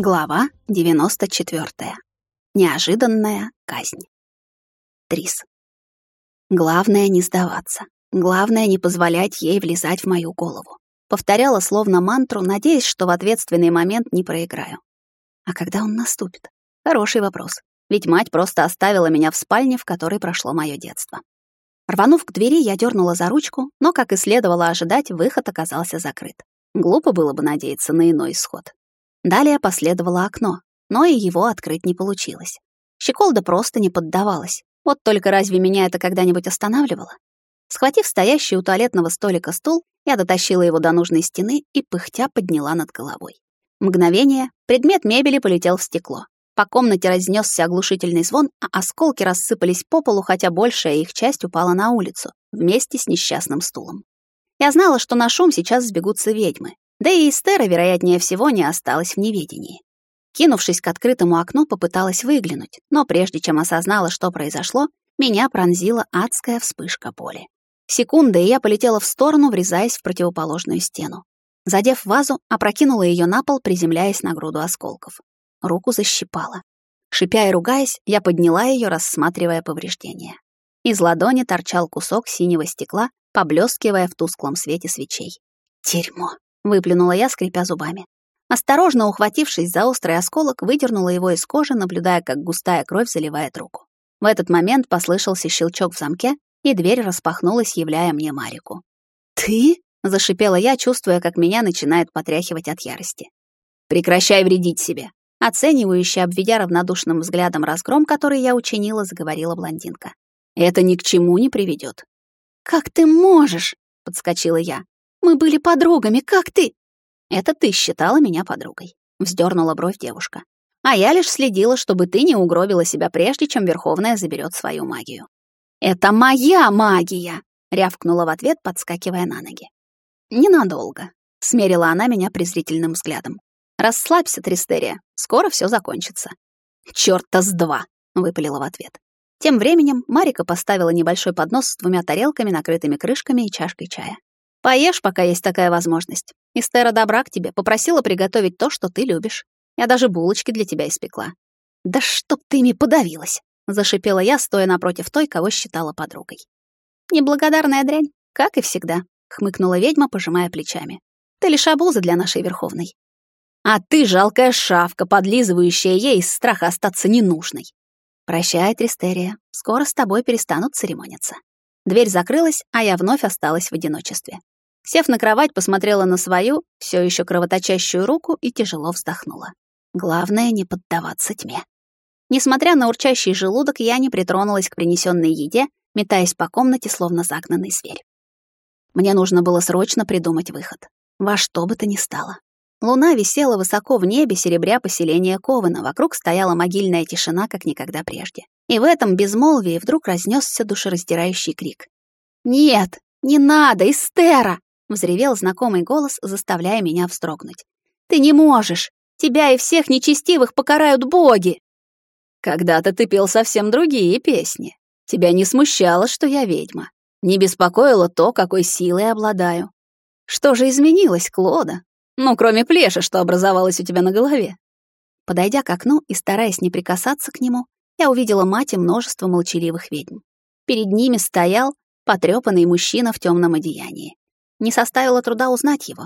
Глава 94. Неожиданная казнь. Трис. Главное не сдаваться. Главное не позволять ей влезать в мою голову. Повторяла словно мантру, надеясь, что в ответственный момент не проиграю. А когда он наступит? Хороший вопрос. Ведь мать просто оставила меня в спальне, в которой прошло мое детство. Рванув к двери, я дернула за ручку, но, как и следовало ожидать, выход оказался закрыт. Глупо было бы надеяться на иной исход. Далее последовало окно, но и его открыть не получилось. Щеколда просто не поддавалась. Вот только разве меня это когда-нибудь останавливало? Схватив стоящий у туалетного столика стул, я дотащила его до нужной стены и пыхтя подняла над головой. Мгновение, предмет мебели полетел в стекло. По комнате разнесся оглушительный звон, а осколки рассыпались по полу, хотя большая их часть упала на улицу, вместе с несчастным стулом. Я знала, что на шум сейчас сбегутся ведьмы, да и Эстера, вероятнее всего, не осталась в неведении. Кинувшись к открытому окну, попыталась выглянуть, но прежде чем осознала, что произошло, меня пронзила адская вспышка боли. Секунда, и я полетела в сторону, врезаясь в противоположную стену. Задев вазу, опрокинула ее на пол, приземляясь на груду осколков. Руку защипала. Шипя и ругаясь, я подняла ее, рассматривая повреждения. Из ладони торчал кусок синего стекла, поблескивая в тусклом свете свечей. Дерьмо выплюнула я, скрипя зубами. Осторожно ухватившись за острый осколок, выдернула его из кожи, наблюдая, как густая кровь заливает руку. В этот момент послышался щелчок в замке, и дверь распахнулась, являя мне Марику. «Ты?» — зашипела я, чувствуя, как меня начинает потряхивать от ярости. «Прекращай вредить себе!» Оценивающе обведя равнодушным взглядом разгром, который я учинила, заговорила блондинка. «Это ни к чему не приведет. «Как ты можешь?» — подскочила я. Мы были подругами, как ты?» «Это ты считала меня подругой», — вздернула бровь девушка. «А я лишь следила, чтобы ты не угробила себя прежде, чем Верховная заберет свою магию». «Это моя магия!» — рявкнула в ответ, подскакивая на ноги. «Ненадолго», — смерила она меня презрительным взглядом. «Расслабься, Тристерия, скоро все закончится». «Чёрта с два!» — выпалила в ответ. Тем временем Марика поставила небольшой поднос с двумя тарелками, накрытыми крышками и чашкой чая. Поешь, пока есть такая возможность. Эстера добра к тебе, попросила приготовить то, что ты любишь. Я даже булочки для тебя испекла. Да чтоб ты ими подавилась, зашипела я, стоя напротив той, кого считала подругой. Неблагодарная дрянь, как и всегда, хмыкнула ведьма, пожимая плечами. Ты лишь обуза для нашей верховной. А ты жалкая шавка, подлизывающая ей из страха остаться ненужной. Прощай, Тристерия, скоро с тобой перестанут церемониться. Дверь закрылась, а я вновь осталась в одиночестве. Сев на кровать, посмотрела на свою, все еще кровоточащую руку и тяжело вздохнула. Главное — не поддаваться тьме. Несмотря на урчащий желудок, я не притронулась к принесенной еде, метаясь по комнате, словно загнанный зверь. Мне нужно было срочно придумать выход. Во что бы то ни стало. Луна висела высоко в небе, серебря поселение Кована, вокруг стояла могильная тишина, как никогда прежде. И в этом безмолвии вдруг разнесся душераздирающий крик. «Нет, не надо, Эстера!» — взревел знакомый голос, заставляя меня вздрогнуть. «Ты не можешь! Тебя и всех нечестивых покарают боги!» «Когда-то ты пел совсем другие песни. Тебя не смущало, что я ведьма. Не беспокоило то, какой силой обладаю. Что же изменилось, Клода? Ну, кроме плеши, что образовалось у тебя на голове». Подойдя к окну и стараясь не прикасаться к нему, я увидела мать и множество молчаливых ведьм. Перед ними стоял потрёпанный мужчина в темном одеянии. Не составило труда узнать его.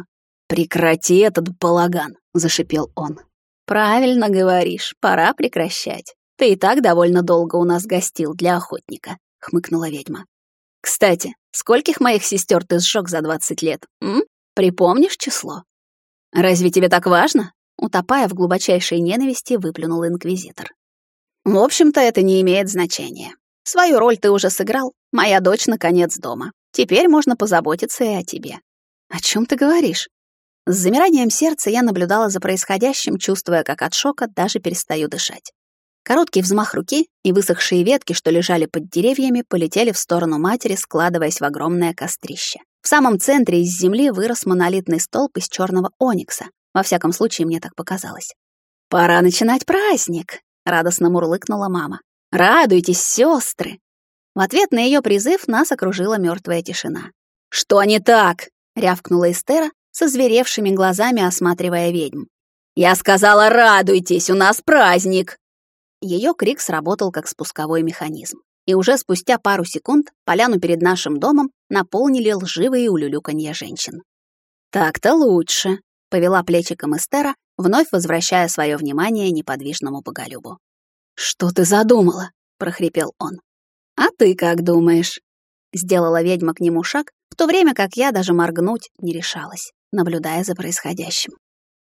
«Прекрати этот балаган!» — зашипел он. «Правильно говоришь, пора прекращать. Ты и так довольно долго у нас гостил для охотника», — хмыкнула ведьма. «Кстати, скольких моих сестер ты сжег за двадцать лет, м? Припомнишь число?» «Разве тебе так важно?» Утопая в глубочайшей ненависти, выплюнул инквизитор. В общем-то, это не имеет значения. Свою роль ты уже сыграл. Моя дочь наконец дома. Теперь можно позаботиться и о тебе. О чем ты говоришь? С замиранием сердца я наблюдала за происходящим, чувствуя, как от шока даже перестаю дышать. Короткий взмах руки, и высохшие ветки, что лежали под деревьями, полетели в сторону матери, складываясь в огромное кострище. В самом центре из земли вырос монолитный столб из черного оникса. Во всяком случае, мне так показалось. «Пора начинать праздник!» — радостно мурлыкнула мама. «Радуйтесь, сестры!» В ответ на ее призыв нас окружила мертвая тишина. «Что не так?» — рявкнула Эстера, со зверевшими глазами осматривая ведьм. «Я сказала, радуйтесь, у нас праздник!» Ее крик сработал как спусковой механизм. И уже спустя пару секунд поляну перед нашим домом наполнили лживые улюлюканья женщин. «Так-то лучше», — повела плечиком Эстера, вновь возвращая свое внимание неподвижному боголюбу. «Что ты задумала?» — прохрипел он. «А ты как думаешь?» Сделала ведьма к нему шаг, в то время как я даже моргнуть не решалась, наблюдая за происходящим.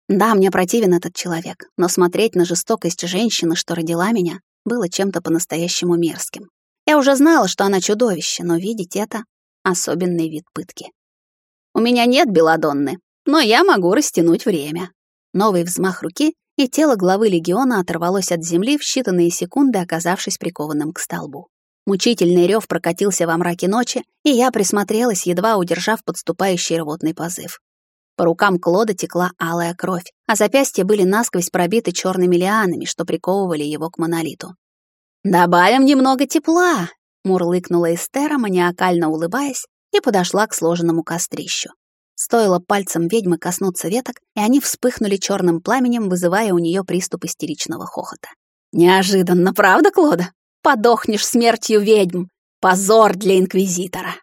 Да, мне противен этот человек, но смотреть на жестокость женщины, что родила меня, было чем-то по-настоящему мерзким. Я уже знала, что она чудовище, но видеть это — особенный вид пытки. У меня нет белодонны, но я могу растянуть время. Новый взмах руки, и тело главы легиона оторвалось от земли в считанные секунды, оказавшись прикованным к столбу. Мучительный рев прокатился во мраке ночи, и я присмотрелась, едва удержав подступающий рвотный позыв. По рукам Клода текла алая кровь, а запястья были насквозь пробиты черными лианами, что приковывали его к монолиту. «Добавим немного тепла!» — мурлыкнула Эстера, маниакально улыбаясь, и подошла к сложенному кострищу. Стоило пальцем ведьмы коснуться веток, и они вспыхнули черным пламенем, вызывая у нее приступ истеричного хохота. «Неожиданно, правда, Клода? Подохнешь смертью ведьм! Позор для Инквизитора!»